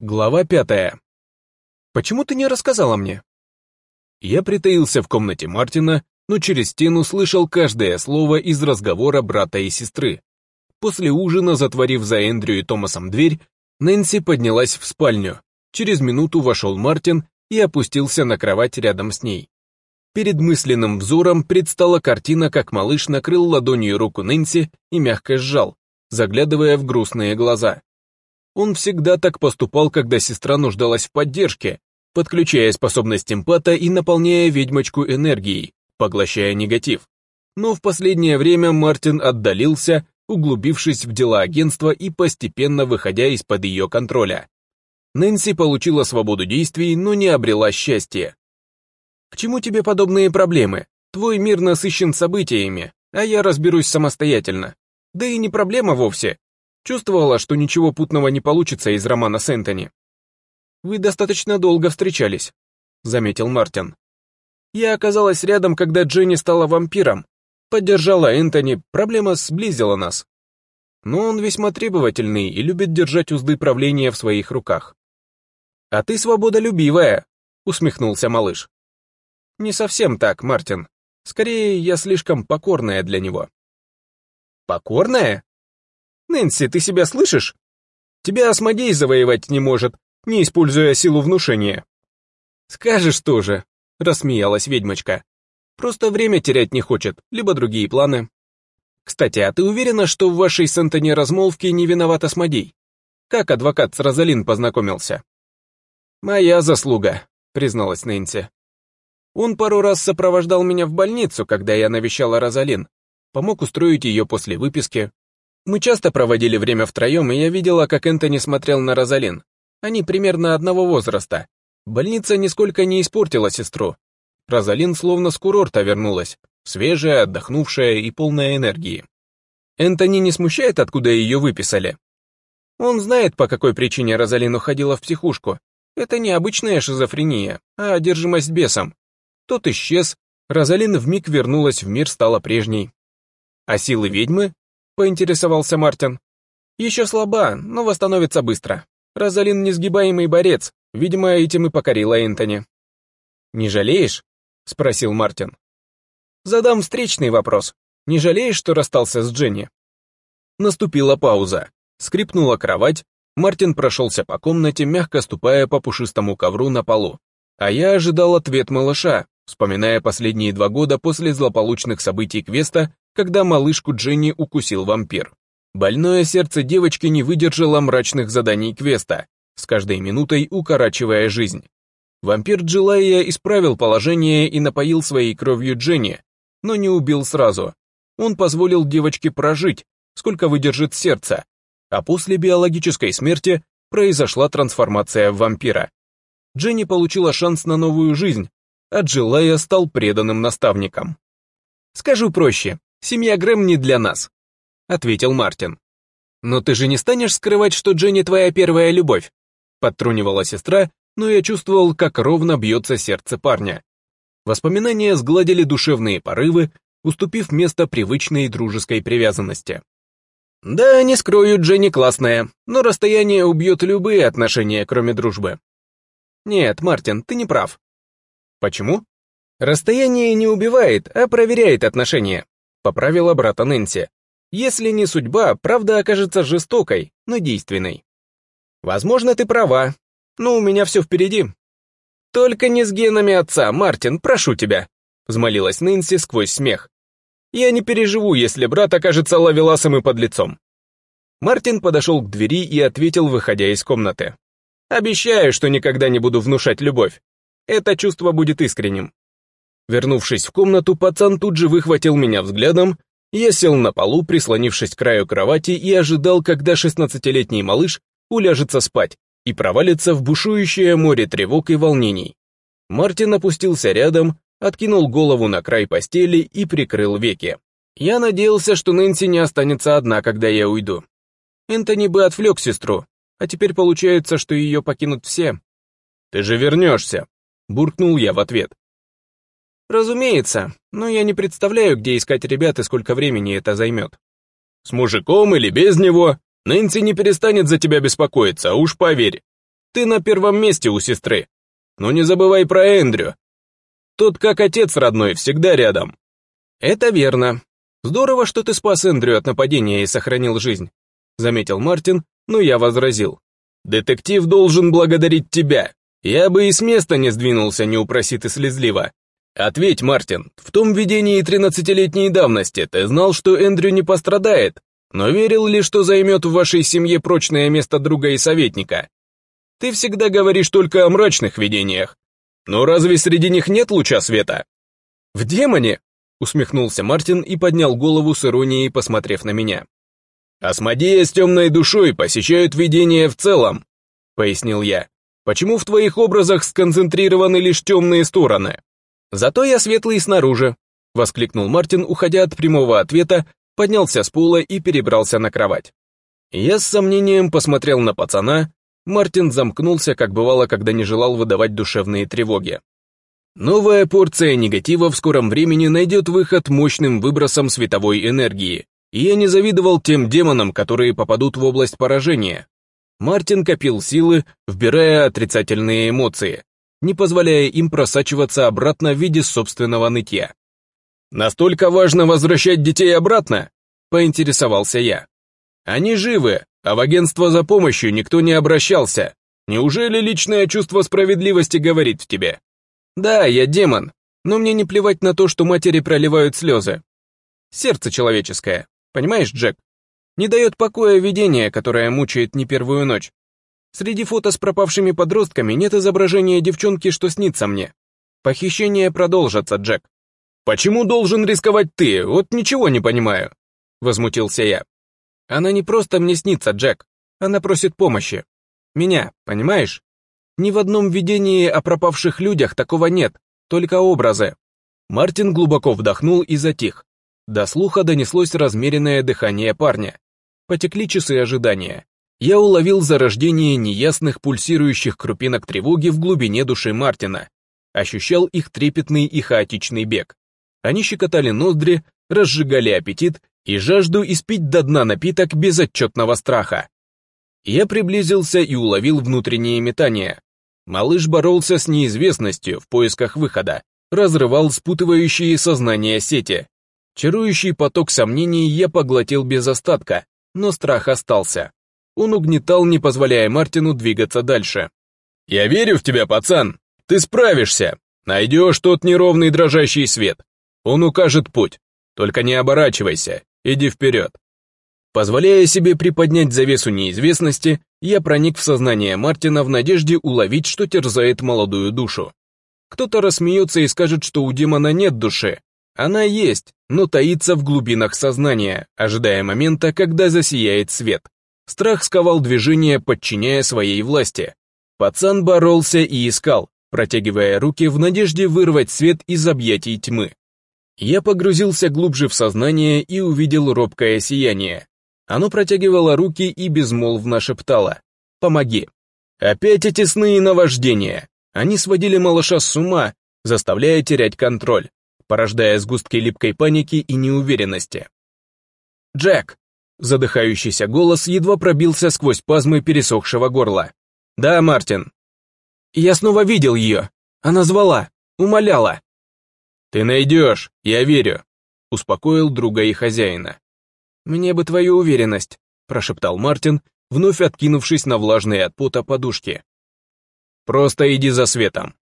Глава пятая. «Почему ты не рассказала мне?» Я притаился в комнате Мартина, но через стену слышал каждое слово из разговора брата и сестры. После ужина, затворив за Эндрю и Томасом дверь, Нэнси поднялась в спальню. Через минуту вошел Мартин и опустился на кровать рядом с ней. Перед мысленным взором предстала картина, как малыш накрыл ладонью руку Нэнси и мягко сжал, заглядывая в грустные глаза. Он всегда так поступал, когда сестра нуждалась в поддержке, подключая способность эмпата и наполняя ведьмочку энергией, поглощая негатив. Но в последнее время Мартин отдалился, углубившись в дела агентства и постепенно выходя из-под ее контроля. Нэнси получила свободу действий, но не обрела счастья. «К чему тебе подобные проблемы? Твой мир насыщен событиями, а я разберусь самостоятельно. Да и не проблема вовсе, Чувствовала, что ничего путного не получится из романа с Энтони. «Вы достаточно долго встречались», — заметил Мартин. «Я оказалась рядом, когда Дженни стала вампиром. Поддержала Энтони, проблема сблизила нас. Но он весьма требовательный и любит держать узды правления в своих руках». «А ты свободолюбивая», — усмехнулся малыш. «Не совсем так, Мартин. Скорее, я слишком покорная для него». «Покорная?» Нэнси, ты себя слышишь? Тебя Асмодей завоевать не может, не используя силу внушения. Скажешь тоже, рассмеялась ведьмочка. Просто время терять не хочет, либо другие планы. Кстати, а ты уверена, что в вашей с Антони размолвке не виноват Асмодей? Как адвокат с Розалин познакомился? Моя заслуга, призналась Нэнси. Он пару раз сопровождал меня в больницу, когда я навещала Розалин. Помог устроить ее после выписки, мы часто проводили время втроем, и я видела, как Энтони смотрел на Розалин. Они примерно одного возраста. Больница нисколько не испортила сестру. Розалин словно с курорта вернулась, свежая, отдохнувшая и полная энергии. Энтони не смущает, откуда ее выписали? Он знает, по какой причине Розалин уходила в психушку. Это не обычная шизофрения, а одержимость бесом. Тот исчез, Розалин вмиг вернулась в мир, стала прежней. А силы ведьмы поинтересовался Мартин. «Еще слаба, но восстановится быстро. Розалин несгибаемый борец, видимо, этим и покорила Энтони». «Не жалеешь?» — спросил Мартин. «Задам встречный вопрос. Не жалеешь, что расстался с Дженни?» Наступила пауза. Скрипнула кровать. Мартин прошелся по комнате, мягко ступая по пушистому ковру на полу. А я ожидал ответ малыша, вспоминая последние два года после злополучных событий квеста когда малышку Дженни укусил вампир. Больное сердце девочки не выдержало мрачных заданий квеста, с каждой минутой укорачивая жизнь. Вампир Джилая исправил положение и напоил своей кровью Дженни, но не убил сразу. Он позволил девочке прожить, сколько выдержит сердце, а после биологической смерти произошла трансформация в вампира. Дженни получила шанс на новую жизнь, а Джилая стал преданным наставником. Скажу проще, Семья Грэм не для нас», — ответил Мартин. «Но ты же не станешь скрывать, что Дженни твоя первая любовь?» — подтрунивала сестра, но я чувствовал, как ровно бьется сердце парня. Воспоминания сгладили душевные порывы, уступив место привычной дружеской привязанности. «Да, не скрою, Дженни классная, но расстояние убьет любые отношения, кроме дружбы». «Нет, Мартин, ты не прав». «Почему?» «Расстояние не убивает, а проверяет отношения», поправила брата Нэнси. «Если не судьба, правда окажется жестокой, но действенной». «Возможно, ты права, но у меня все впереди». «Только не с генами отца, Мартин, прошу тебя», — взмолилась Нэнси сквозь смех. «Я не переживу, если брат окажется лавеласом и подлецом». Мартин подошел к двери и ответил, выходя из комнаты. «Обещаю, что никогда не буду внушать любовь. Это чувство будет искренним. Вернувшись в комнату, пацан тут же выхватил меня взглядом, я сел на полу, прислонившись к краю кровати и ожидал, когда 16-летний малыш уляжется спать и провалится в бушующее море тревог и волнений. Мартин опустился рядом, откинул голову на край постели и прикрыл веки. Я надеялся, что Нэнси не останется одна, когда я уйду. Энтони бы отвлек сестру, а теперь получается, что ее покинут все. «Ты же вернешься», — буркнул я в ответ. Разумеется, но я не представляю, где искать ребят и сколько времени это займет. С мужиком или без него, Нэнси не перестанет за тебя беспокоиться, уж поверь. Ты на первом месте у сестры. Но не забывай про Эндрю. Тот, как отец родной, всегда рядом. Это верно. Здорово, что ты спас Эндрю от нападения и сохранил жизнь, заметил Мартин, но я возразил. Детектив должен благодарить тебя. Я бы и с места не сдвинулся, не упроси ты слезливо. Ответь, Мартин, в том видении тринадцатилетней давности ты знал, что Эндрю не пострадает, но верил ли, что займет в вашей семье прочное место друга и советника? Ты всегда говоришь только о мрачных видениях. Но разве среди них нет луча света? В демоне, усмехнулся Мартин и поднял голову с иронией, посмотрев на меня. «Асмодея с темной душой посещают видения в целом», — пояснил я. «Почему в твоих образах сконцентрированы лишь темные стороны?» «Зато я светлый снаружи!» — воскликнул Мартин, уходя от прямого ответа, поднялся с пола и перебрался на кровать. Я с сомнением посмотрел на пацана, Мартин замкнулся, как бывало, когда не желал выдавать душевные тревоги. Новая порция негатива в скором времени найдет выход мощным выбросом световой энергии, и я не завидовал тем демонам, которые попадут в область поражения. Мартин копил силы, вбирая отрицательные эмоции, не позволяя им просачиваться обратно в виде собственного нытья. «Настолько важно возвращать детей обратно?» — поинтересовался я. «Они живы, а в агентство за помощью никто не обращался. Неужели личное чувство справедливости говорит в тебе?» «Да, я демон, но мне не плевать на то, что матери проливают слезы. Сердце человеческое, понимаешь, Джек? Не дает покоя видение, которое мучает не первую ночь. Среди фото с пропавшими подростками нет изображения девчонки, что снится мне. Похищение продолжится, Джек. «Почему должен рисковать ты? Вот ничего не понимаю», — возмутился я. «Она не просто мне снится, Джек. Она просит помощи. Меня, понимаешь? Ни в одном видении о пропавших людях такого нет, только образы». Мартин глубоко вдохнул и затих. До слуха донеслось размеренное дыхание парня. Потекли часы ожидания. Я уловил зарождение неясных пульсирующих крупинок тревоги в глубине души Мартина. Ощущал их трепетный и хаотичный бег. Они щекотали ноздри, разжигали аппетит и жажду испить до дна напиток без отчетного страха. Я приблизился и уловил внутренние метания. Малыш боролся с неизвестностью в поисках выхода, разрывал спутывающие сознание сети. Чарующий поток сомнений я поглотил без остатка, но страх остался. Он угнетал, не позволяя Мартину двигаться дальше. «Я верю в тебя, пацан! Ты справишься! Найдешь тот неровный дрожащий свет. Он укажет путь. Только не оборачивайся, иди вперед!» Позволяя себе приподнять завесу неизвестности, я проник в сознание Мартина в надежде уловить, что терзает молодую душу. Кто-то рассмеется и скажет, что у демона нет души. Она есть, но таится в глубинах сознания, ожидая момента, когда засияет свет. Страх сковал движение, подчиняя своей власти. Пацан боролся и искал, протягивая руки в надежде вырвать свет из объятий тьмы. Я погрузился глубже в сознание и увидел робкое сияние. Оно протягивало руки и безмолвно шептало «Помоги». Опять эти сны и наваждения. Они сводили малыша с ума, заставляя терять контроль, порождая сгустки липкой паники и неуверенности. «Джек!» Задыхающийся голос едва пробился сквозь пазмы пересохшего горла. «Да, Мартин». «Я снова видел ее. Она звала, умоляла». «Ты найдешь, я верю», — успокоил друга и хозяина. «Мне бы твою уверенность», — прошептал Мартин, вновь откинувшись на влажные от пота подушки. «Просто иди за светом»,